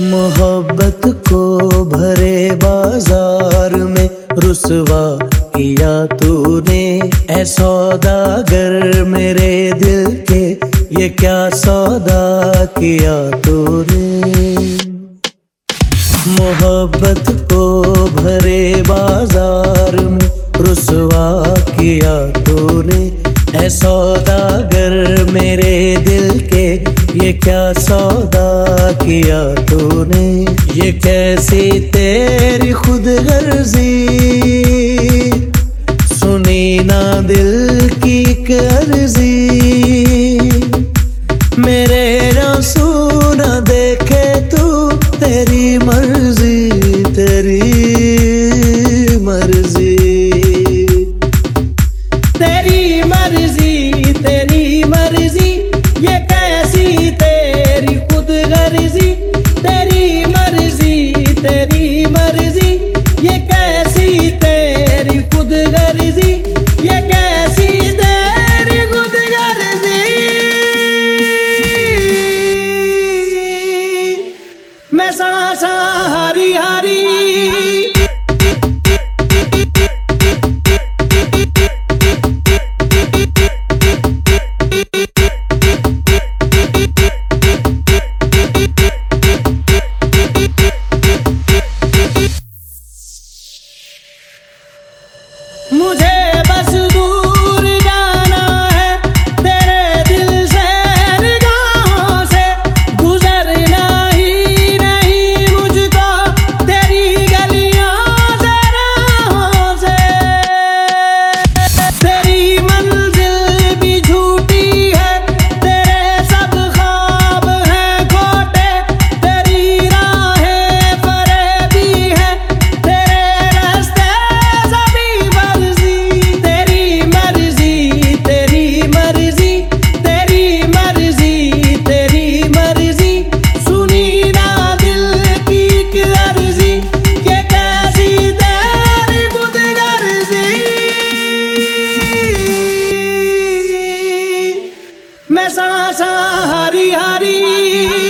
मोहब्बत को भरे बाज़ार में रुसवा किया तूने। ऐ सौदागर मेरे दिल के, ये क्या सौदा किया तूने? मोहब्बत को भरे बाज़ार में रुसवा किया तूने। ऐ के ये क्या सौदा किया तूने? ये कैसी तेरी खुद गर्जी सुनी ना दिल की कर्जी मेरे रसू न देखे तू तेरी मर्ज़ी। गर्जी ये कैसी मैं सा हरी हरी